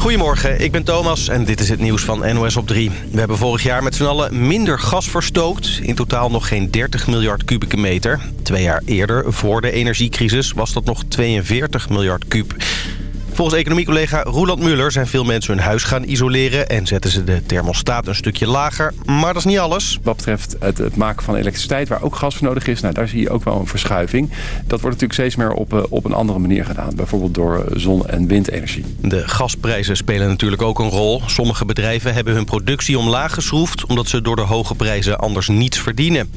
Goedemorgen, ik ben Thomas en dit is het nieuws van NOS op 3. We hebben vorig jaar met z'n allen minder gas verstookt. In totaal nog geen 30 miljard kubieke meter. Twee jaar eerder, voor de energiecrisis, was dat nog 42 miljard kub. Volgens economiecollega Roland Muller zijn veel mensen hun huis gaan isoleren... en zetten ze de thermostaat een stukje lager. Maar dat is niet alles. Wat betreft het, het maken van elektriciteit, waar ook gas voor nodig is... Nou, daar zie je ook wel een verschuiving. Dat wordt natuurlijk steeds meer op, eh, op een andere manier gedaan. Bijvoorbeeld door zon- en windenergie. De gasprijzen spelen natuurlijk ook een rol. Sommige bedrijven hebben hun productie omlaag geschroefd... omdat ze door de hoge prijzen anders niets verdienen.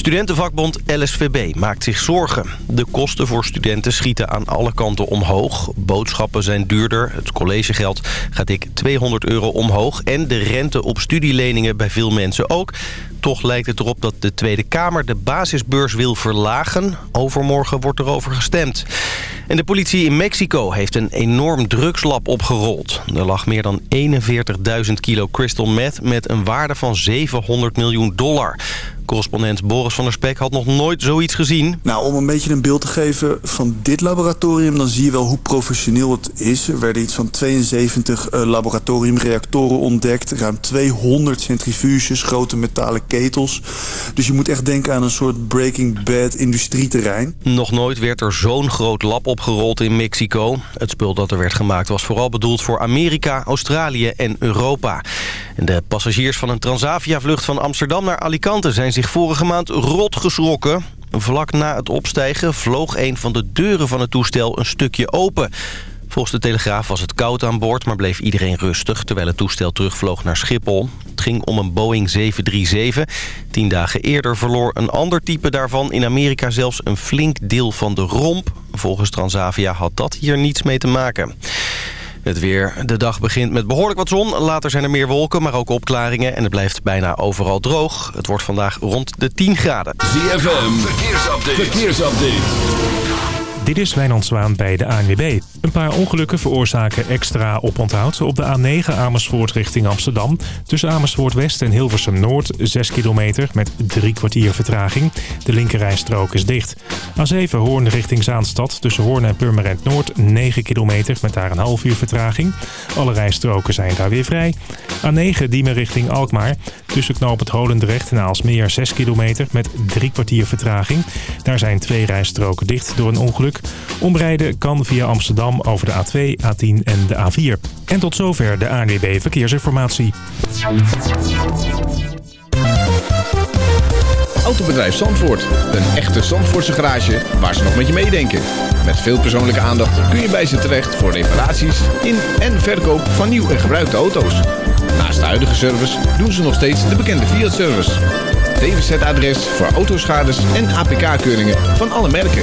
Studentenvakbond LSVB maakt zich zorgen. De kosten voor studenten schieten aan alle kanten omhoog. Boodschappen zijn duurder, het collegegeld gaat dik 200 euro omhoog... en de rente op studieleningen bij veel mensen ook. Toch lijkt het erop dat de Tweede Kamer de basisbeurs wil verlagen. Overmorgen wordt erover gestemd. En de politie in Mexico heeft een enorm drugslab opgerold. Er lag meer dan 41.000 kilo crystal meth met een waarde van 700 miljoen dollar. Correspondent Boris van der Spek had nog nooit zoiets gezien. Nou, om een beetje een beeld te geven van dit laboratorium... dan zie je wel hoe professioneel het is. Er werden iets van 72 uh, laboratoriumreactoren ontdekt. Ruim 200 centrifuges, grote metalen ketels. Dus je moet echt denken aan een soort Breaking Bad industrieterrein. Nog nooit werd er zo'n groot lab opgerold in Mexico. Het spul dat er werd gemaakt was vooral bedoeld voor Amerika, Australië en Europa. En de passagiers van een Transavia-vlucht van Amsterdam naar Alicante... zijn vorige maand rot geschrokken. Vlak na het opstijgen vloog een van de deuren van het toestel een stukje open... Volgens de Telegraaf was het koud aan boord, maar bleef iedereen rustig... terwijl het toestel terugvloog naar Schiphol. Het ging om een Boeing 737. Tien dagen eerder verloor een ander type daarvan in Amerika zelfs een flink deel van de romp. Volgens Transavia had dat hier niets mee te maken. Het weer. De dag begint met behoorlijk wat zon. Later zijn er meer wolken, maar ook opklaringen. En het blijft bijna overal droog. Het wordt vandaag rond de 10 graden. ZFM, verkeersupdate. verkeersupdate. Dit is Wijnand Zwaan bij de ANWB. Een paar ongelukken veroorzaken extra oponthoud. Op de A9 Amersfoort richting Amsterdam. Tussen Amersfoort West en Hilversum Noord 6 kilometer met drie kwartier vertraging. De linkerrijstrook is dicht. A7 Hoorn richting Zaanstad. Tussen Hoorn en Purmerend Noord 9 kilometer met daar een half uur vertraging. Alle rijstroken zijn daar weer vrij. A9 Diemen richting Alkmaar. Tussen knoop het Holendrecht en Aalsmeer 6 kilometer met drie kwartier vertraging. Daar zijn twee rijstroken dicht door een ongeluk. Omrijden kan via Amsterdam over de A2, A10 en de A4. En tot zover de ANWB Verkeersinformatie. Autobedrijf Zandvoort. Een echte Zandvoortse garage waar ze nog met je meedenken. Met veel persoonlijke aandacht kun je bij ze terecht voor reparaties in en verkoop van nieuw en gebruikte auto's. Naast de huidige service doen ze nog steeds de bekende Fiat-service. DWZ-adres voor autoschades en APK-keuringen van alle merken.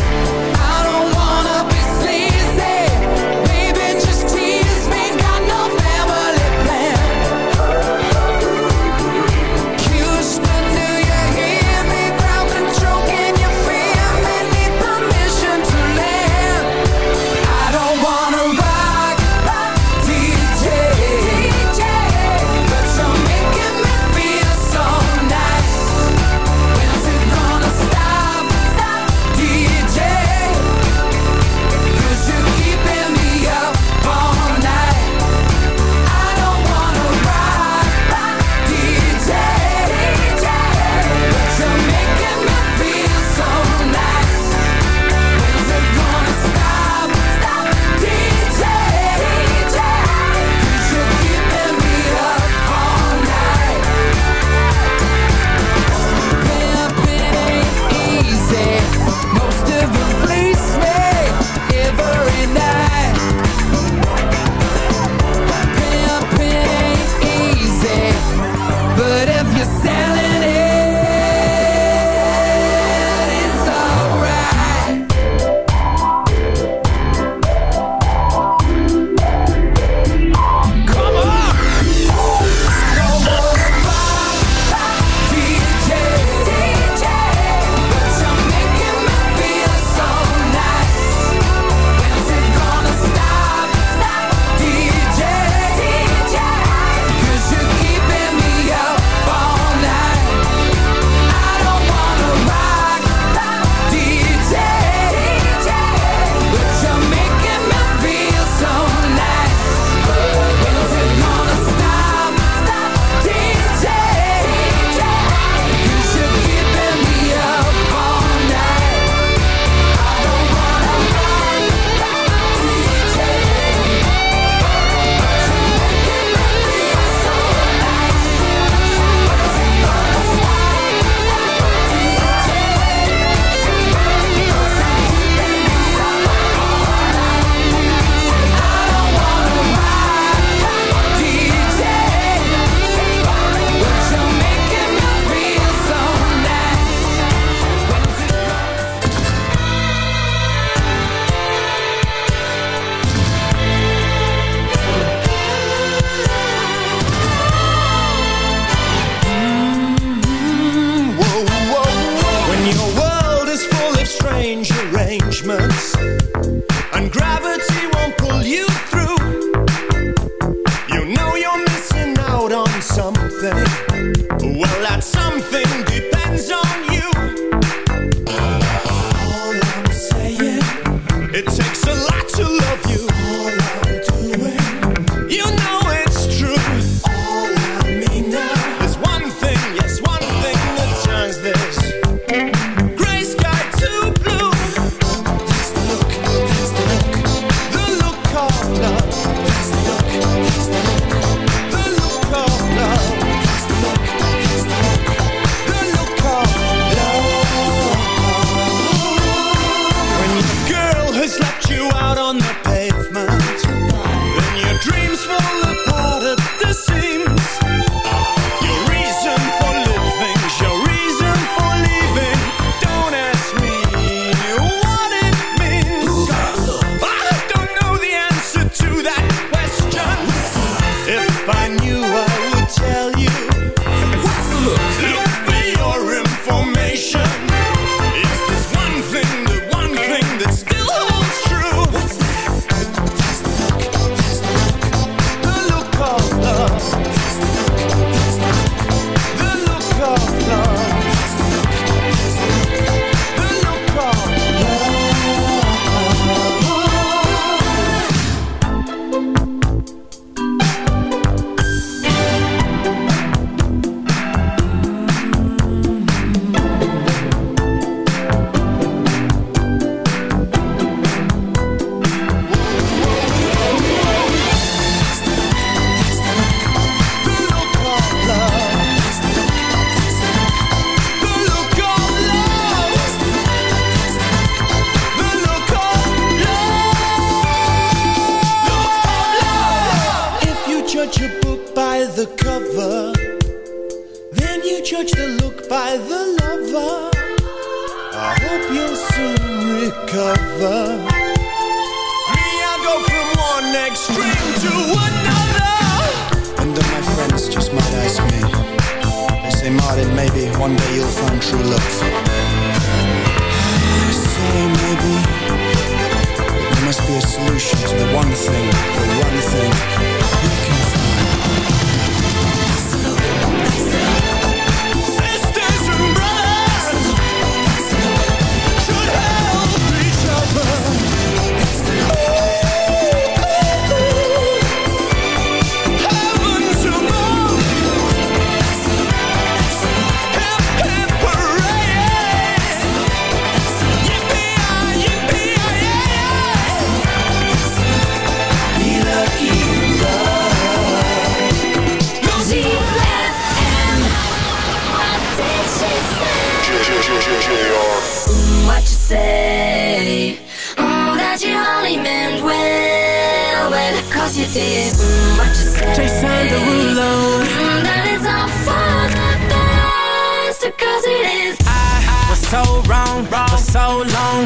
So wrong wrong for so long,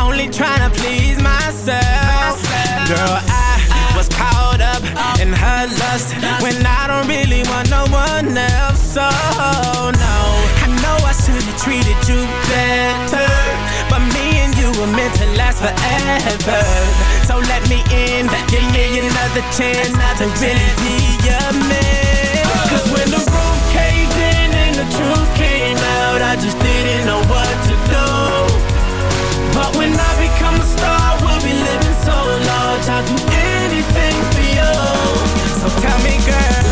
only trying to please myself. Girl, I was caught up in her lust when I don't really want no one else. So no, I know I should have treated you better, but me and you were meant to last forever. So let me in, give me another chance to really be your man. Cause when the roof caved in and the truth out, I just didn't know what to do. But when I become a star, we'll be living so large. I'll do anything for you. So tell me, girl,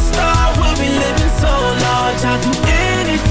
so large. I'll do anything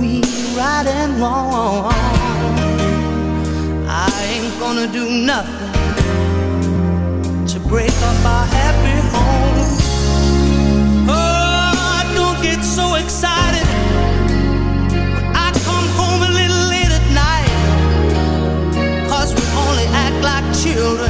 between right and wrong. I ain't gonna do nothing to break up our happy home. Oh, don't get so excited. When I come home a little late at night, Cause we only act like children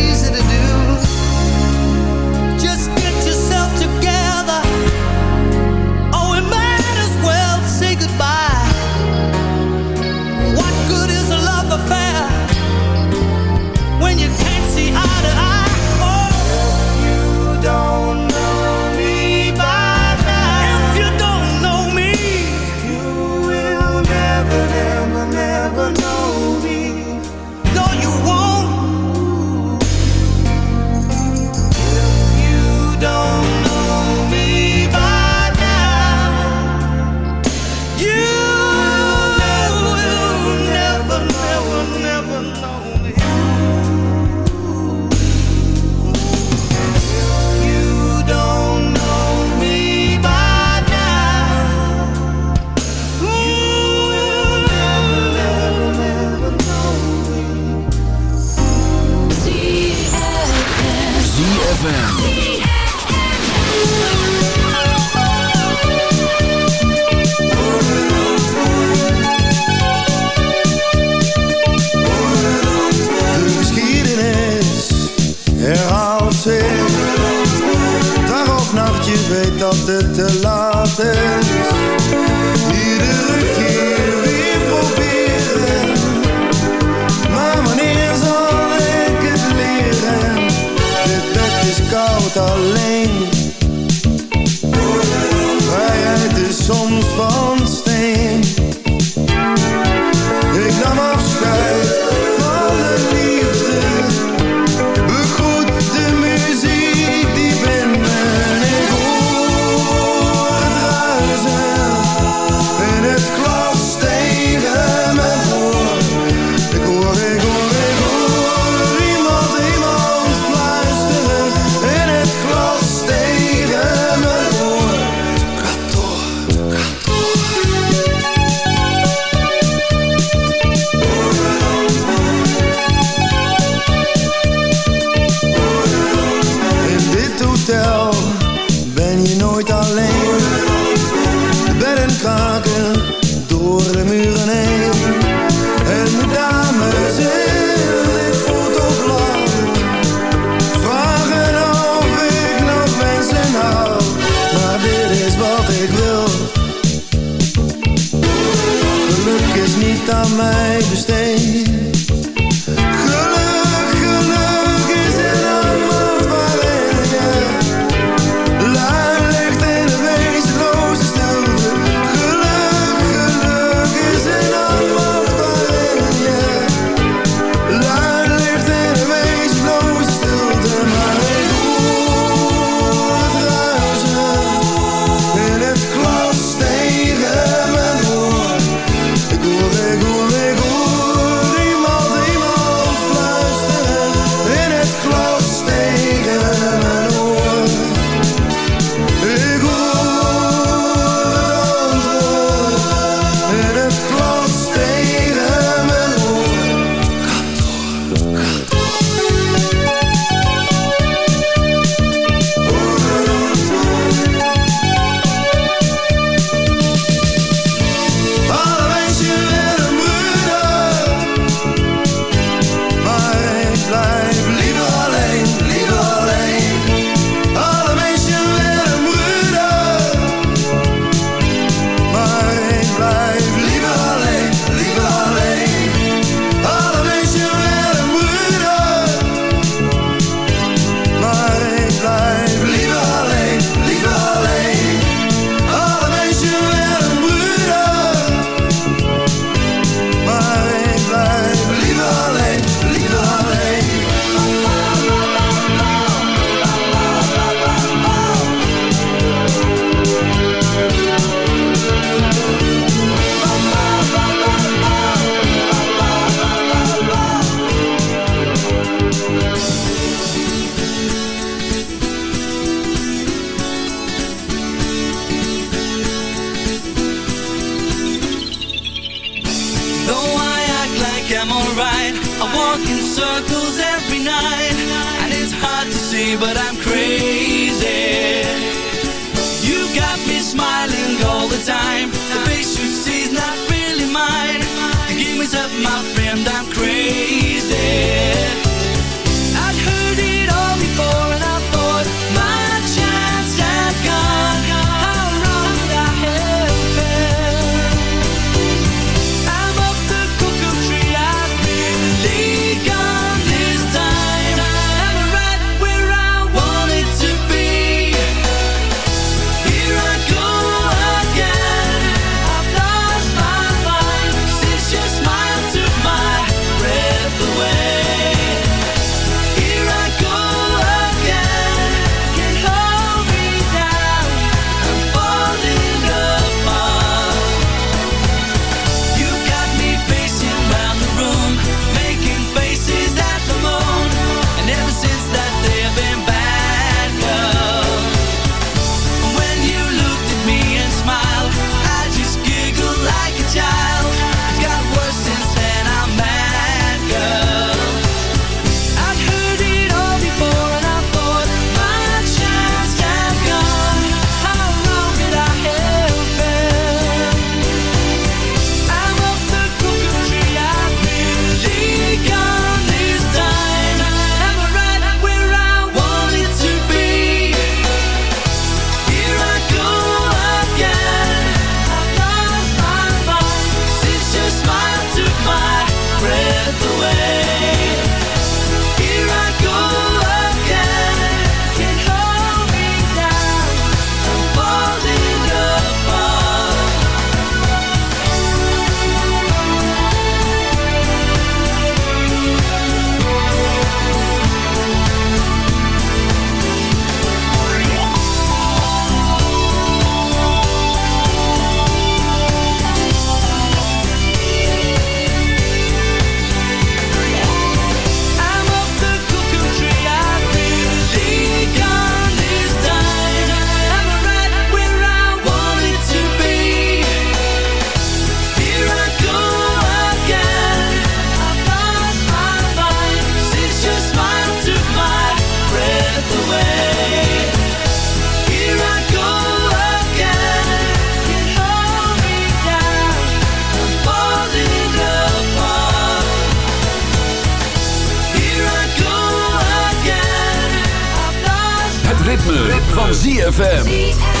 Van ZFM.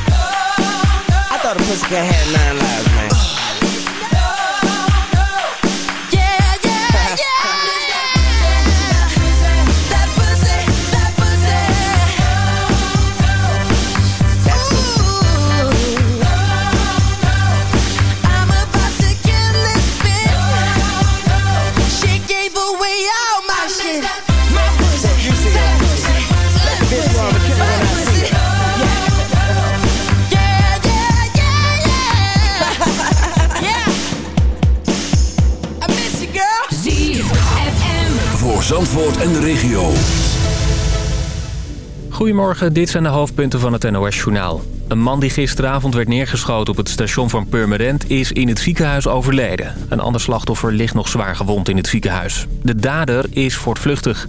A pussy cat had nine lives, regio. Goedemorgen, dit zijn de hoofdpunten van het NOS-journaal. Een man die gisteravond werd neergeschoten op het station van Purmerend... is in het ziekenhuis overleden. Een ander slachtoffer ligt nog zwaar gewond in het ziekenhuis. De dader is voortvluchtig.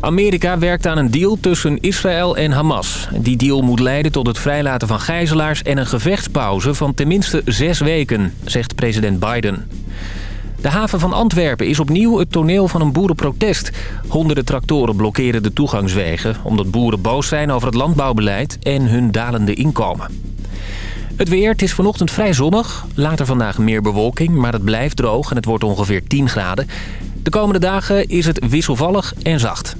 Amerika werkt aan een deal tussen Israël en Hamas. Die deal moet leiden tot het vrijlaten van gijzelaars... en een gevechtspauze van tenminste zes weken, zegt president Biden. De haven van Antwerpen is opnieuw het toneel van een boerenprotest. Honderden tractoren blokkeren de toegangswegen... omdat boeren boos zijn over het landbouwbeleid en hun dalende inkomen. Het weer, het is vanochtend vrij zonnig. Later vandaag meer bewolking, maar het blijft droog en het wordt ongeveer 10 graden. De komende dagen is het wisselvallig en zacht.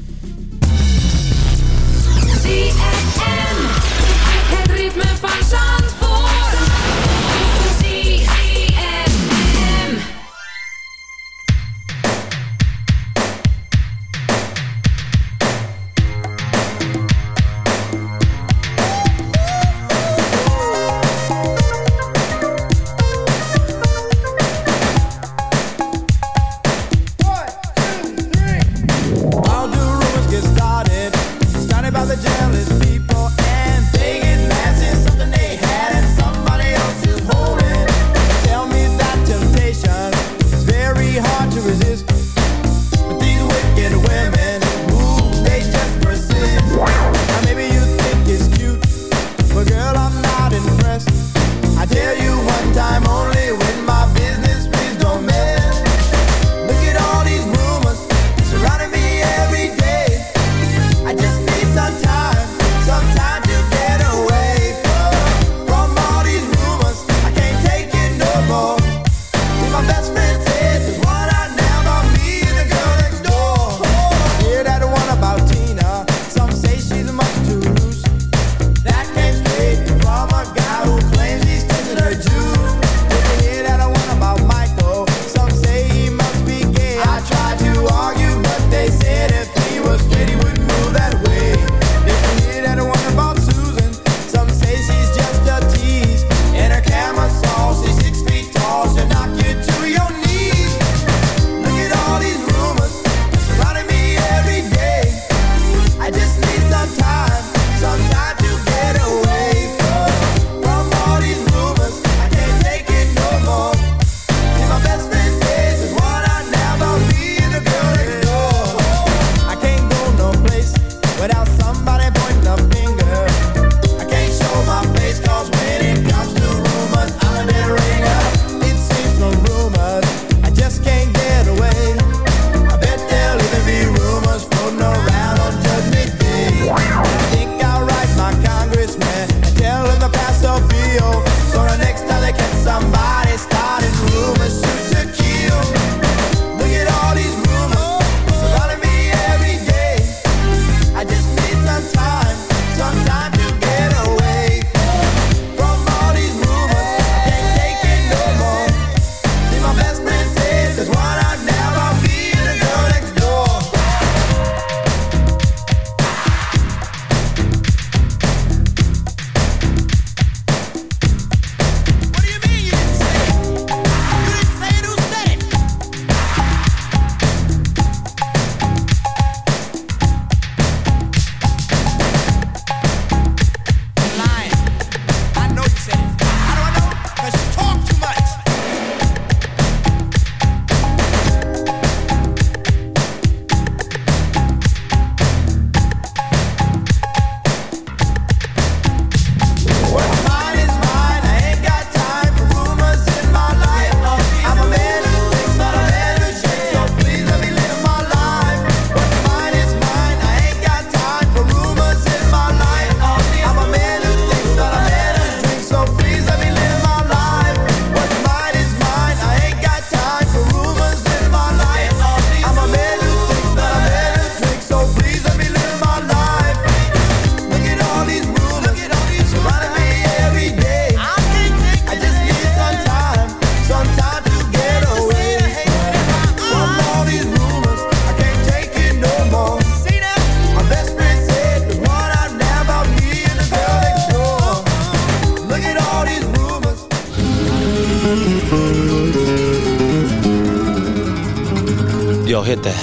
at that.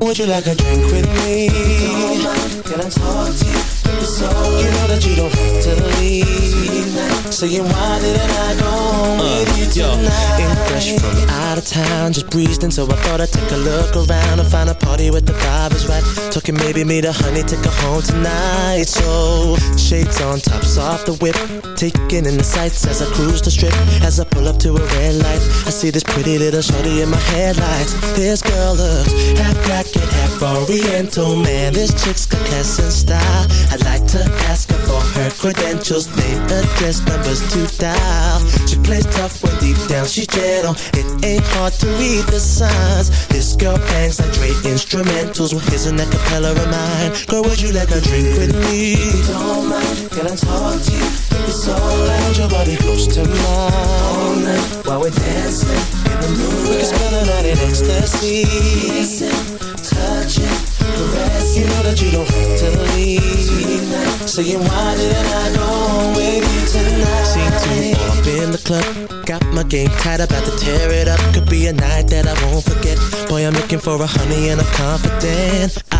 Would you like a drink with me? Don't mind, can I talk to you? So you know that you don't have to leave. So you why did I go home uh, with you tonight? Yo fresh from out of town Just breezed in so I thought I'd take a look around And find a party with the vibe is right. Talking maybe me the honey, take her home tonight. So, shades on, tops off the whip Taking in the sights as I cruise the strip. As I pull up to a red light I see this pretty little shorty in my headlights. This girl looks half black and half Oriental man, this chick's got class and style. I'd like to ask her for her credentials, name, address, numbers to dial. She plays tough, but deep down she's gentle. It ain't hard to read the signs. This girl bangs like great instrumentals. Well, here's an acapella of mine. Girl, would you like a drink with me? Don't mind, can I talk to you? it's all alright, your body close to mine. All night while we're dancing in the moonlight, we can spend the night in ecstasy. You know that you don't have to leave. Saying why didn't I go with you tonight. Seem to up in the club Got my game tight, about to tear it up. Could be a night that I won't forget. Boy, I'm looking for a honey and I'm confident. I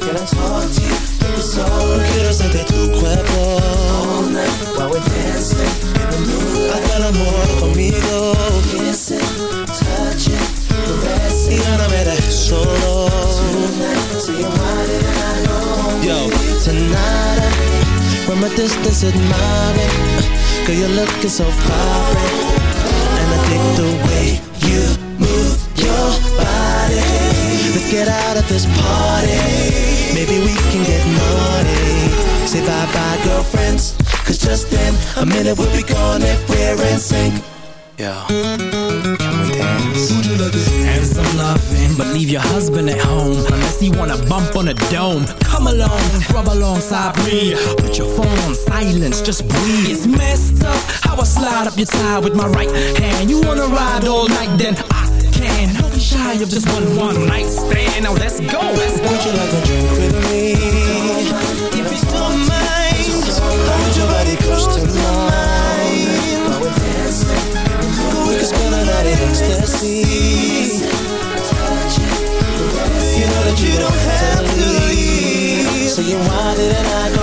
Can I talk to you? Cuerpo All night while we're dancing in the moonlight Haz el amor conmigo Kissing, touching, caressing Y no me dejes solo Tonight, so you it and I know Yo, tonight From a distance admiring Girl, you're looking so vibrant And I dig the way Let's get out of this party. Maybe we can get naughty. Say bye-bye girlfriends. Cause just in a minute we'll be gone if we're in sync. Yeah. can we dance? And some loving, but leave your husband at home Unless he wanna bump on a dome. Come along, rub alongside me. Put your phone on silence, just breathe. It's messed up how I slide up your thigh with my right hand. You wanna ride all night, then can Don't be shy of just one one night stand. Now let's go, let's go. Would you like a drink with me? If you don't mind Hold your body close to mine. While we're dancing We can spend the night in ecstasy. You know that you don't have to leave. So you want it and I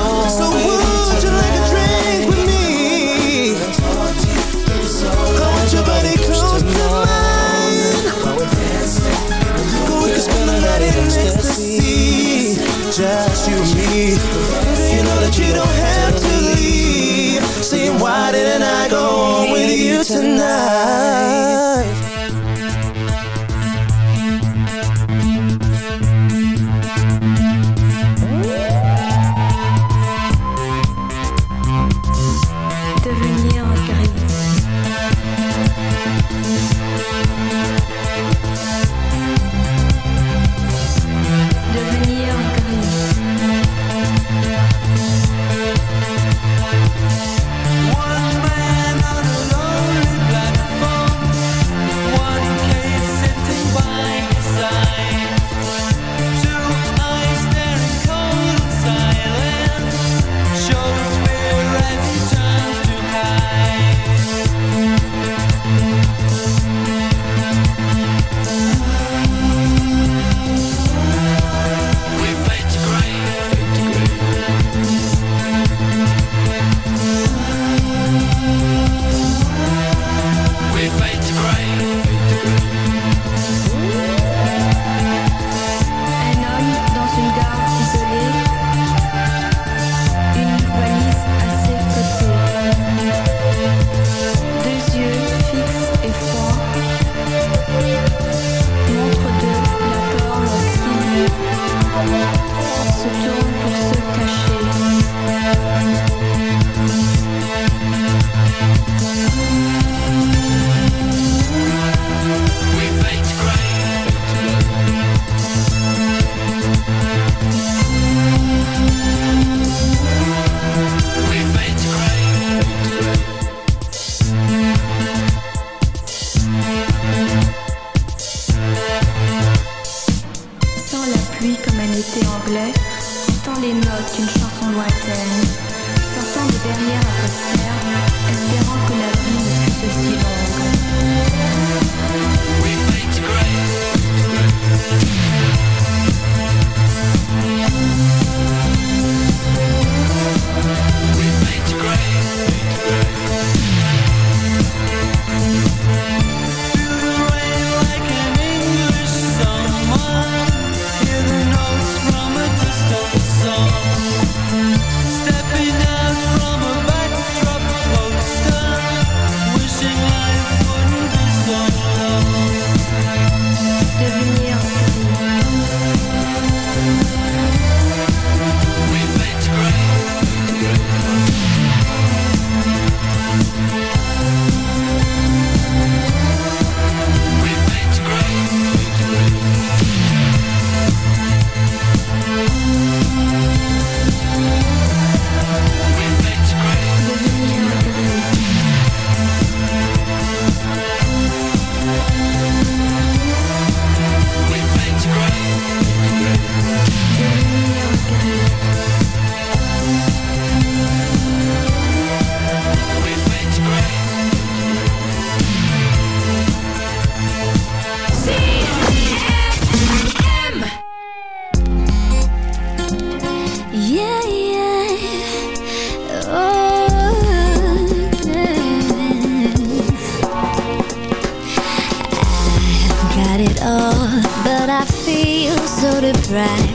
track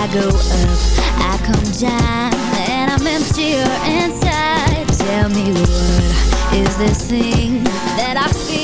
I go up, I come down And I'm emptier inside. Tell me what is this thing that I feel?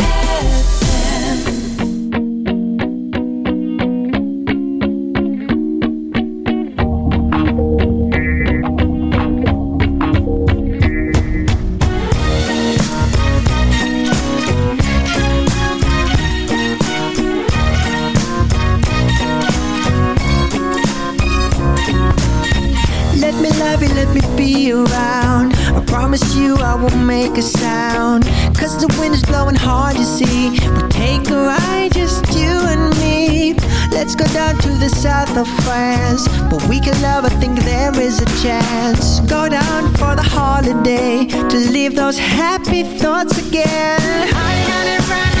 love, I think there is a chance. Go down for the holiday to leave those happy thoughts again. I got it right.